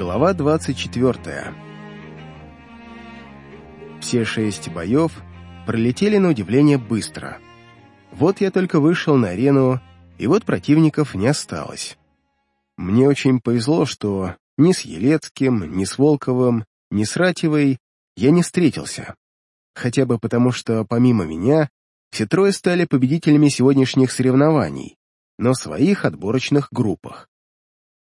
Глава 24. Все шесть боев пролетели на удивление быстро. Вот я только вышел на арену, и вот противников не осталось. Мне очень повезло, что ни с Елецким, ни с Волковым, ни с Ратевой я не встретился. Хотя бы потому, что помимо меня все трое стали победителями сегодняшних соревнований, но в своих отборочных группах.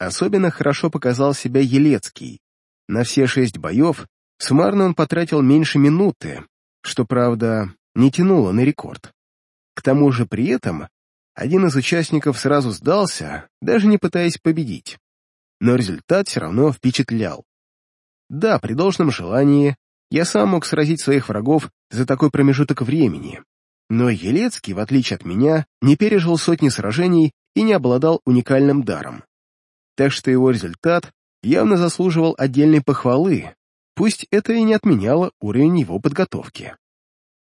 Особенно хорошо показал себя Елецкий. На все шесть боев суммарно он потратил меньше минуты, что, правда, не тянуло на рекорд. К тому же при этом один из участников сразу сдался, даже не пытаясь победить. Но результат все равно впечатлял. Да, при должном желании я сам мог сразить своих врагов за такой промежуток времени, но Елецкий, в отличие от меня, не пережил сотни сражений и не обладал уникальным даром так что его результат явно заслуживал отдельной похвалы, пусть это и не отменяло уровень его подготовки.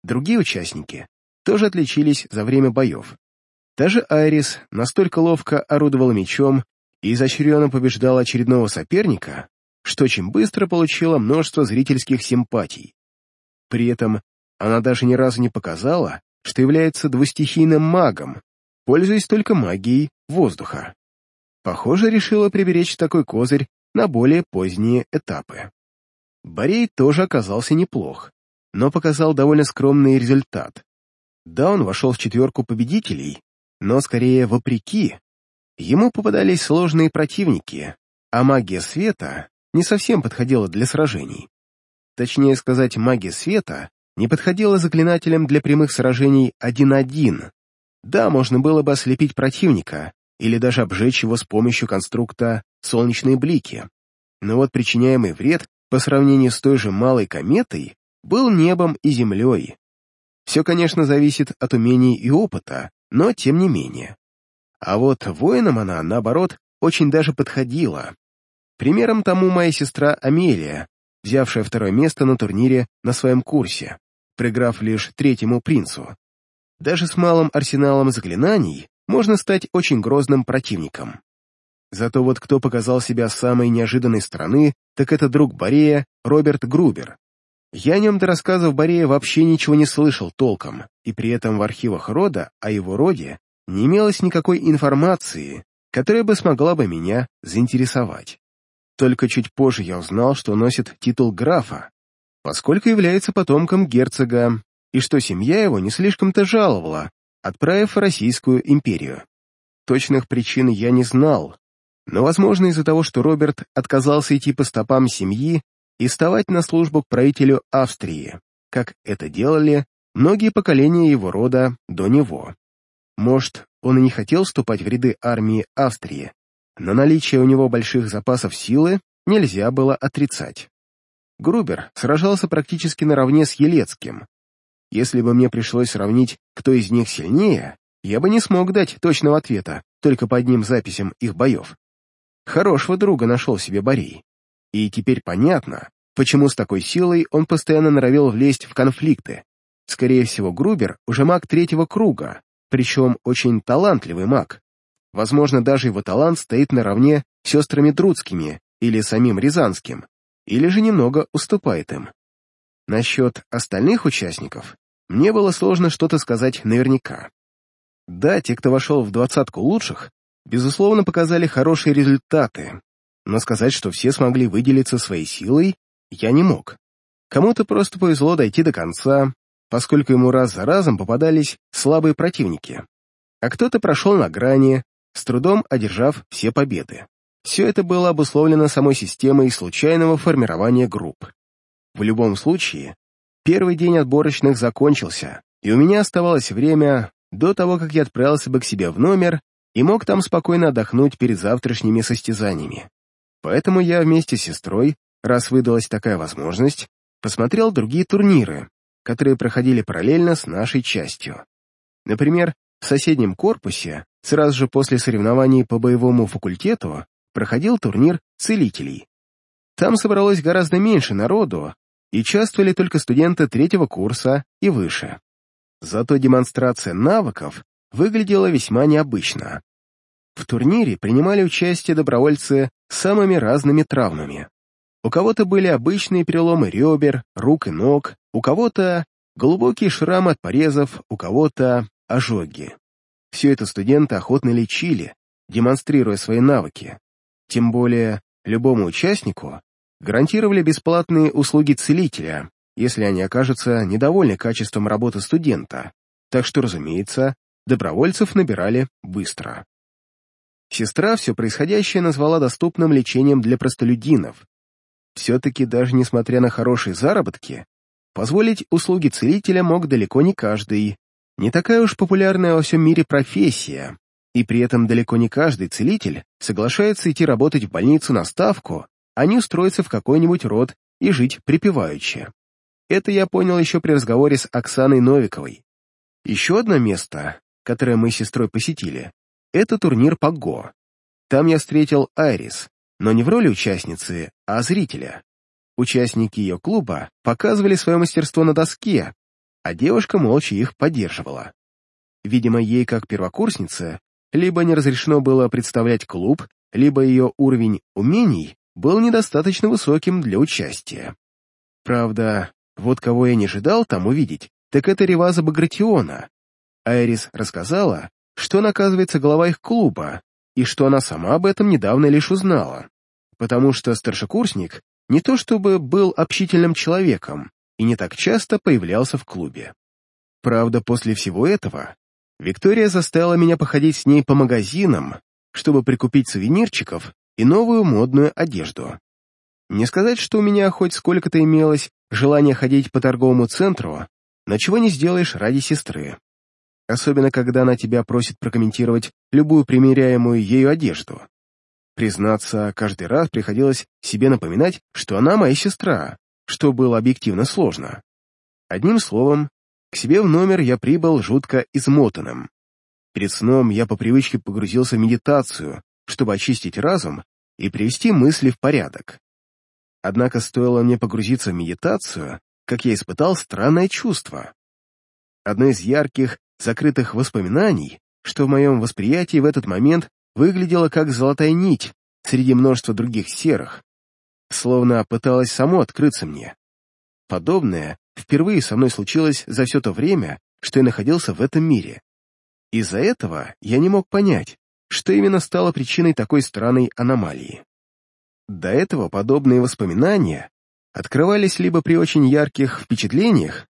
Другие участники тоже отличились за время боев. Даже Айрис настолько ловко орудовала мечом и изощренно побеждала очередного соперника, что очень быстро получила множество зрительских симпатий. При этом она даже ни разу не показала, что является двустихийным магом, пользуясь только магией воздуха. Похоже, решила приберечь такой козырь на более поздние этапы. Борей тоже оказался неплох, но показал довольно скромный результат. Да, он вошел в четверку победителей, но скорее вопреки. Ему попадались сложные противники, а магия света не совсем подходила для сражений. Точнее сказать, магия света не подходила заклинателям для прямых сражений один-один. Да, можно было бы ослепить противника, или даже обжечь его с помощью конструкта «солнечные блики». Но вот причиняемый вред по сравнению с той же малой кометой был небом и землей. Все, конечно, зависит от умений и опыта, но тем не менее. А вот воинам она, наоборот, очень даже подходила. Примером тому моя сестра Амелия, взявшая второе место на турнире на своем курсе, проиграв лишь третьему принцу. Даже с малым арсеналом заклинаний можно стать очень грозным противником. Зато вот кто показал себя с самой неожиданной стороны, так это друг Борея, Роберт Грубер. Я о нем до рассказов Борея вообще ничего не слышал толком, и при этом в архивах рода о его роде не имелось никакой информации, которая бы смогла бы меня заинтересовать. Только чуть позже я узнал, что носит титул графа, поскольку является потомком герцога, и что семья его не слишком-то жаловала, отправив в Российскую империю. Точных причин я не знал, но, возможно, из-за того, что Роберт отказался идти по стопам семьи и вставать на службу к правителю Австрии, как это делали многие поколения его рода до него. Может, он и не хотел вступать в ряды армии Австрии, но наличие у него больших запасов силы нельзя было отрицать. Грубер сражался практически наравне с Елецким, если бы мне пришлось сравнить, кто из них сильнее, я бы не смог дать точного ответа только по одним записям их боев. Хорошего друга нашел себе Борей. И теперь понятно, почему с такой силой он постоянно норовил влезть в конфликты. Скорее всего, Грубер уже маг третьего круга, причем очень талантливый маг. Возможно, даже его талант стоит наравне с сестрами Труцкими или самим Рязанским, или же немного уступает им. Насчет остальных участников мне было сложно что-то сказать наверняка. Да, те, кто вошел в двадцатку лучших, безусловно, показали хорошие результаты, но сказать, что все смогли выделиться своей силой, я не мог. Кому-то просто повезло дойти до конца, поскольку ему раз за разом попадались слабые противники, а кто-то прошел на грани, с трудом одержав все победы. Все это было обусловлено самой системой случайного формирования групп. В любом случае, первый день отборочных закончился, и у меня оставалось время до того, как я отправился бы к себе в номер и мог там спокойно отдохнуть перед завтрашними состязаниями. Поэтому я вместе с сестрой, раз выдалась такая возможность, посмотрел другие турниры, которые проходили параллельно с нашей частью. Например, в соседнем корпусе, сразу же после соревнований по боевому факультету, проходил турнир целителей. Там собралось гораздо меньше народу, и участвовали только студенты третьего курса и выше. Зато демонстрация навыков выглядела весьма необычно. В турнире принимали участие добровольцы с самыми разными травмами. У кого-то были обычные переломы ребер, рук и ног, у кого-то глубокие шрамы от порезов, у кого-то ожоги. Все это студенты охотно лечили, демонстрируя свои навыки. Тем более, любому участнику гарантировали бесплатные услуги целителя, если они окажутся недовольны качеством работы студента, так что, разумеется, добровольцев набирали быстро. Сестра все происходящее назвала доступным лечением для простолюдинов. Все-таки даже несмотря на хорошие заработки, позволить услуги целителя мог далеко не каждый. Не такая уж популярная во всем мире профессия, и при этом далеко не каждый целитель соглашается идти работать в больницу на ставку, а не устроиться в какой-нибудь род и жить припеваючи. Это я понял еще при разговоре с Оксаной Новиковой. Еще одно место, которое мы с сестрой посетили, это турнир по ГО. Там я встретил Айрис, но не в роли участницы, а зрителя. Участники ее клуба показывали свое мастерство на доске, а девушка молча их поддерживала. Видимо, ей, как первокурснице, либо не разрешено было представлять клуб, либо ее уровень умений был недостаточно высоким для участия. Правда, вот кого я не ожидал там увидеть, так это Реваза Багратиона. Айрис рассказала, что она, оказывается, глава их клуба, и что она сама об этом недавно лишь узнала, потому что старшекурсник не то чтобы был общительным человеком и не так часто появлялся в клубе. Правда, после всего этого Виктория заставила меня походить с ней по магазинам, чтобы прикупить сувенирчиков и новую модную одежду. Не сказать, что у меня хоть сколько-то имелось желание ходить по торговому центру, но чего не сделаешь ради сестры особенно когда она тебя просит прокомментировать любую примеряемую ею одежду. Признаться, каждый раз приходилось себе напоминать, что она моя сестра, что было объективно сложно. Одним словом, к себе в номер я прибыл жутко измотанным. Перед сном я по привычке погрузился в медитацию, чтобы очистить разум и привести мысли в порядок. Однако стоило мне погрузиться в медитацию, как я испытал странное чувство. Одно из ярких закрытых воспоминаний, что в моем восприятии в этот момент выглядело как золотая нить среди множества других серых, словно пыталась само открыться мне. Подобное впервые со мной случилось за все то время, что я находился в этом мире. Из-за этого я не мог понять, что именно стало причиной такой странной аномалии. До этого подобные воспоминания открывались либо при очень ярких впечатлениях,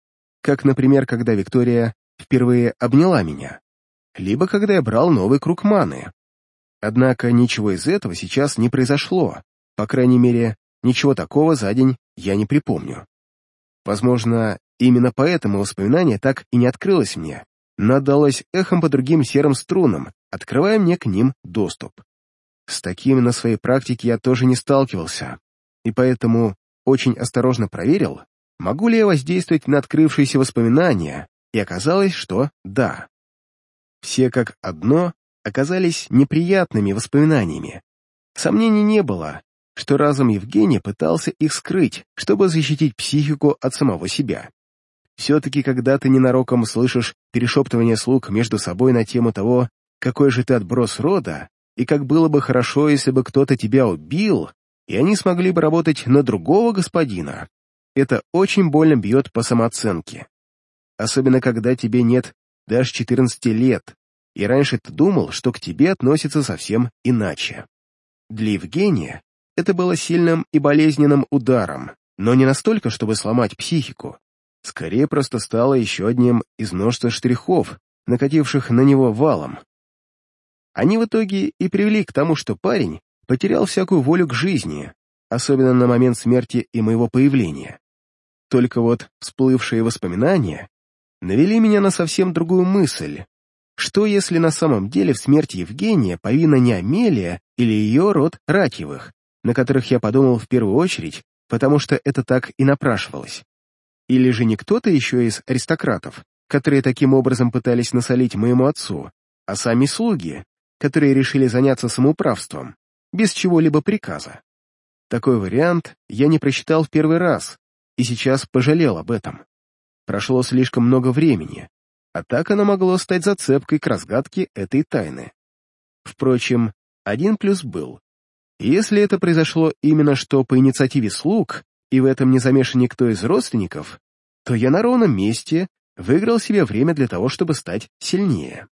как, например, когда Виктория впервые обняла меня, либо когда я брал новый круг маны. Однако ничего из этого сейчас не произошло, по крайней мере, ничего такого за день я не припомню. Возможно, именно поэтому воспоминание так и не открылось мне, но отдалось эхом по другим серым струнам, открывая мне к ним доступ. С такими на своей практике я тоже не сталкивался, и поэтому очень осторожно проверил, могу ли я воздействовать на открывшиеся воспоминания, и оказалось, что да. Все как одно оказались неприятными воспоминаниями. Сомнений не было, что разум Евгения пытался их скрыть, чтобы защитить психику от самого себя. Все-таки, когда ты ненароком слышишь перешептывание слуг между собой на тему того, какой же ты отброс рода, и как было бы хорошо, если бы кто-то тебя убил, и они смогли бы работать на другого господина, это очень больно бьет по самооценке особенно когда тебе нет даже 14 лет, и раньше ты думал, что к тебе относятся совсем иначе. Для Евгения это было сильным и болезненным ударом, но не настолько, чтобы сломать психику. Скорее просто стало еще одним из множества штрихов, накативших на него валом. Они в итоге и привели к тому, что парень потерял всякую волю к жизни, особенно на момент смерти и моего появления. Только вот всплывшие воспоминания навели меня на совсем другую мысль. Что если на самом деле в смерти Евгения повинна не Амелия или ее род Ракьевых, на которых я подумал в первую очередь, потому что это так и напрашивалось? Или же не кто-то еще из аристократов, которые таким образом пытались насолить моему отцу, а сами слуги, которые решили заняться самоуправством, без чего-либо приказа? Такой вариант я не просчитал в первый раз и сейчас пожалел об этом. Прошло слишком много времени, а так оно могло стать зацепкой к разгадке этой тайны. Впрочем, один плюс был. Если это произошло именно что по инициативе слуг, и в этом не замешан никто из родственников, то я на ровном месте выиграл себе время для того, чтобы стать сильнее.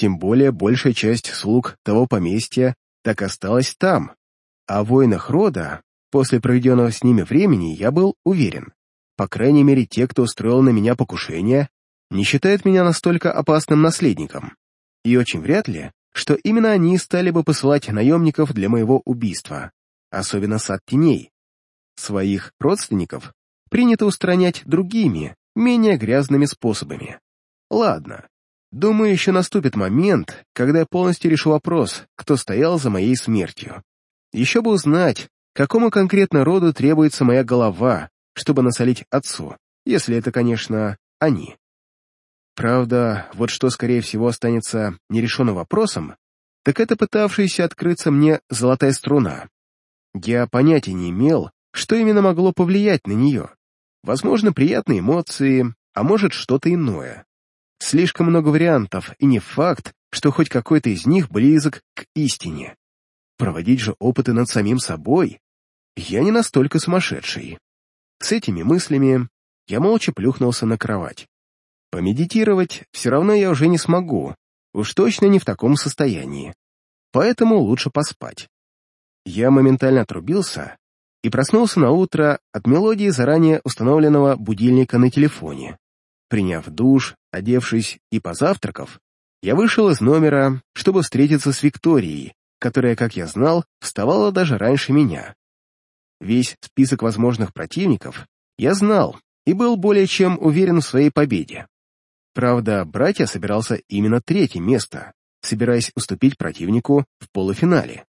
Тем более большая часть слуг того поместья так осталась там, о воинах рода, после проведенного с ними времени, я был уверен. По крайней мере, те, кто устроил на меня покушение, не считают меня настолько опасным наследником. И очень вряд ли, что именно они стали бы посылать наемников для моего убийства, особенно сад теней. Своих родственников принято устранять другими, менее грязными способами. Ладно, думаю, еще наступит момент, когда я полностью решу вопрос, кто стоял за моей смертью. Еще бы узнать, какому конкретно роду требуется моя голова, чтобы насолить отцу, если это, конечно, они. Правда, вот что, скорее всего, останется нерешенным вопросом, так это пытавшаяся открыться мне золотая струна. Я понятия не имел, что именно могло повлиять на нее. Возможно, приятные эмоции, а может, что-то иное. Слишком много вариантов, и не факт, что хоть какой-то из них близок к истине. Проводить же опыты над самим собой я не настолько сумасшедший. С этими мыслями я молча плюхнулся на кровать. Помедитировать все равно я уже не смогу, уж точно не в таком состоянии. Поэтому лучше поспать. Я моментально отрубился и проснулся на утро от мелодии заранее установленного будильника на телефоне. Приняв душ, одевшись и позавтракав, я вышел из номера, чтобы встретиться с Викторией, которая, как я знал, вставала даже раньше меня. Весь список возможных противников я знал и был более чем уверен в своей победе. Правда, братья собирался именно третье место, собираясь уступить противнику в полуфинале.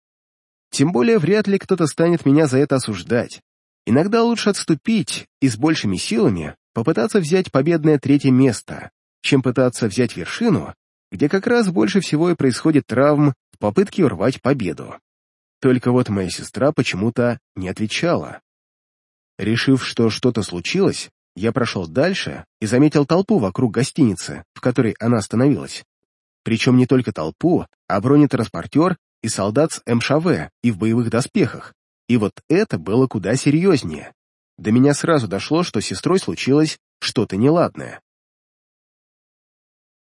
Тем более вряд ли кто-то станет меня за это осуждать. Иногда лучше отступить и с большими силами попытаться взять победное третье место, чем пытаться взять вершину, где как раз больше всего и происходит травм в попытке урвать победу. Только вот моя сестра почему-то не отвечала. Решив, что что-то случилось, я прошел дальше и заметил толпу вокруг гостиницы, в которой она остановилась. Причем не только толпу, а бронетранспортер и солдат с МШВ и в боевых доспехах. И вот это было куда серьезнее. До меня сразу дошло, что с сестрой случилось что-то неладное.